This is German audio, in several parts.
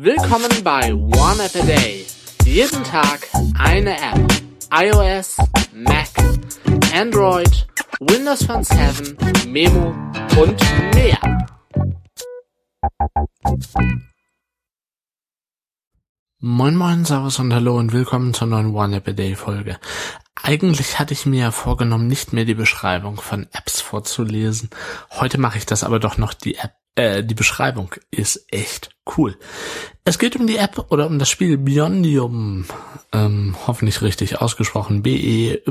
Willkommen bei One App a Day. Jeden Tag eine App. iOS, Mac, Android, Windows Phone 7, Memo und mehr. Moin Moin, Servus und Hallo und willkommen zur neuen One App a Day Folge. Eigentlich hatte ich mir ja vorgenommen, nicht mehr die Beschreibung von Apps vorzulesen. Heute mache ich das aber doch noch. Die App, äh, die Beschreibung ist echt cool. Es geht um die App oder um das Spiel Beyondium. Ähm, hoffentlich richtig ausgesprochen. B-E-Y-O-N-D-I-U-M.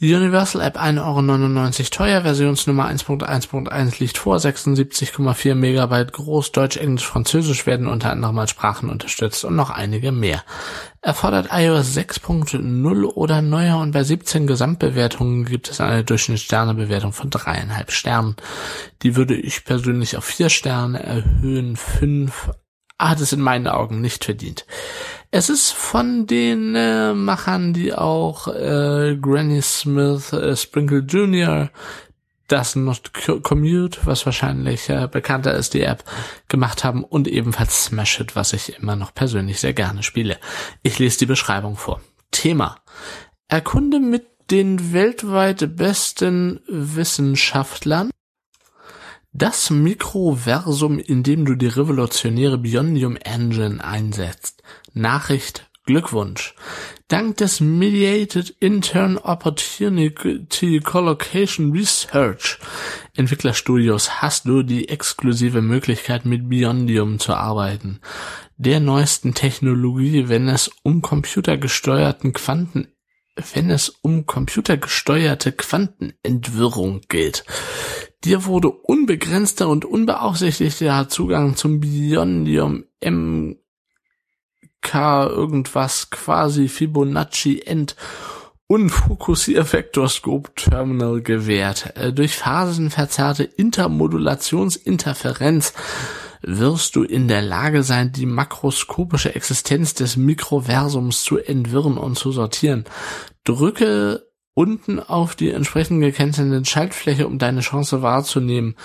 Die Universal App 1,99 Euro teuer, Versionsnummer 1.1.1 liegt vor, 76,4 Megabyte groß, Deutsch, Englisch, Französisch werden unter anderem als Sprachen unterstützt und noch einige mehr. Erfordert iOS 6.0 oder neuer und bei 17 Gesamtbewertungen gibt es eine Durchschnittssternebewertung von dreieinhalb Sternen. Die würde ich persönlich auf vier Sterne erhöhen, fünf hat es in meinen Augen nicht verdient. Es ist von den äh, Machern, die auch äh, Granny Smith, äh, Sprinkle Jr., das Not Commute, was wahrscheinlich äh, bekannter ist, die App, gemacht haben und ebenfalls Smash It, was ich immer noch persönlich sehr gerne spiele. Ich lese die Beschreibung vor. Thema. Erkunde mit den weltweit besten Wissenschaftlern das Mikroversum, in dem du die revolutionäre Biondium Engine einsetzt. Nachricht Glückwunsch. Dank des Mediated Intern Opportunity Collocation Research Entwicklerstudios hast du die exklusive Möglichkeit mit Biondium zu arbeiten. Der neuesten Technologie, wenn es um computergesteuerten Quanten wenn es um computergesteuerte Quantenentwirrung geht. Dir wurde unbegrenzter und unbeaufsichtigter Zugang zum Biondium MK irgendwas quasi Fibonacci End und Fokussiervektorscope Terminal gewährt. Äh, durch phasenverzerrte Intermodulationsinterferenz wirst du in der Lage sein, die makroskopische Existenz des Mikroversums zu entwirren und zu sortieren. Drücke unten auf die entsprechend gekennzeichnete Schaltfläche, um deine Chance wahrzunehmen,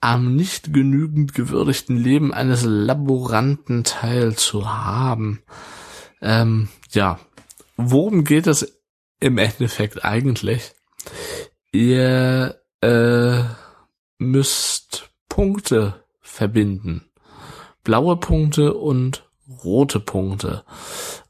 am nicht genügend gewürdigten Leben eines Laboranten teilzuhaben. Ähm, ja, worum geht es im Endeffekt eigentlich? Ihr äh, müsst Punkte verbinden. Blaue Punkte und rote Punkte.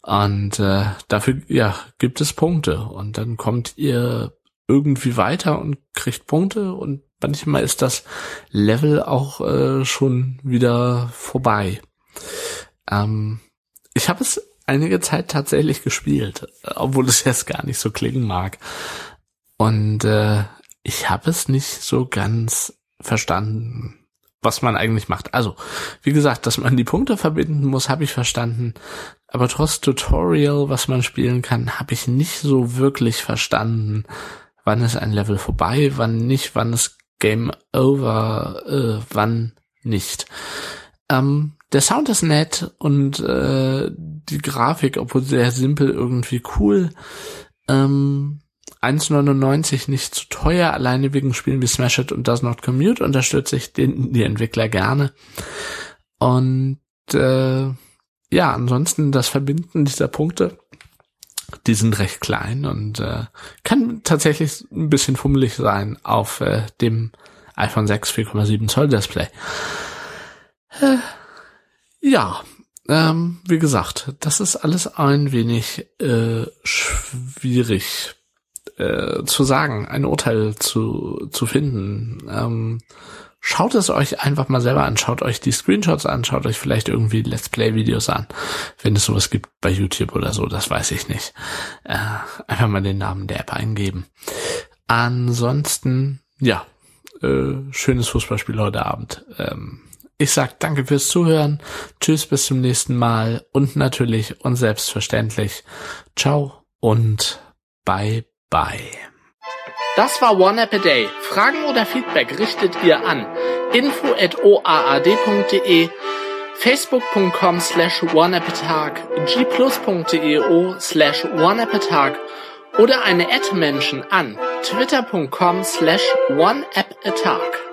Und äh, dafür ja gibt es Punkte und dann kommt ihr irgendwie weiter und kriegt Punkte und manchmal ist das Level auch äh, schon wieder vorbei. Ähm, ich habe es einige Zeit tatsächlich gespielt, obwohl es jetzt gar nicht so klingen mag. Und äh, ich habe es nicht so ganz verstanden was man eigentlich macht. Also, wie gesagt, dass man die Punkte verbinden muss, habe ich verstanden. Aber trotz Tutorial, was man spielen kann, habe ich nicht so wirklich verstanden, wann ist ein Level vorbei, wann nicht, wann ist Game Over, äh, wann nicht. Ähm, der Sound ist nett und äh, die Grafik, obwohl sehr simpel, irgendwie cool. Ähm, 1,99 nicht zu teuer, alleine wegen Spielen wie Smash It und Does Not Commute unterstütze ich den, die Entwickler gerne. Und äh, ja, ansonsten das Verbinden dieser Punkte, die sind recht klein und äh, kann tatsächlich ein bisschen fummelig sein auf äh, dem iPhone 6 4,7 Zoll Display. Äh, ja, ähm, wie gesagt, das ist alles ein wenig äh, schwierig äh, zu sagen, ein Urteil zu, zu finden. Ähm, schaut es euch einfach mal selber an, schaut euch die Screenshots an, schaut euch vielleicht irgendwie Let's Play-Videos an, wenn es sowas gibt bei YouTube oder so, das weiß ich nicht. Äh, einfach mal den Namen der App eingeben. Ansonsten, ja, äh, schönes Fußballspiel heute Abend. Ähm, ich sag danke fürs Zuhören, tschüss bis zum nächsten Mal und natürlich und selbstverständlich ciao und bye Bye. Das war One App a Day. Fragen oder Feedback richtet ihr an info at oaad.de, facebook.com slash oneappatag, gplus.io slash oneappatag oder eine Ad-Menschen an twitter.com slash oneappatag.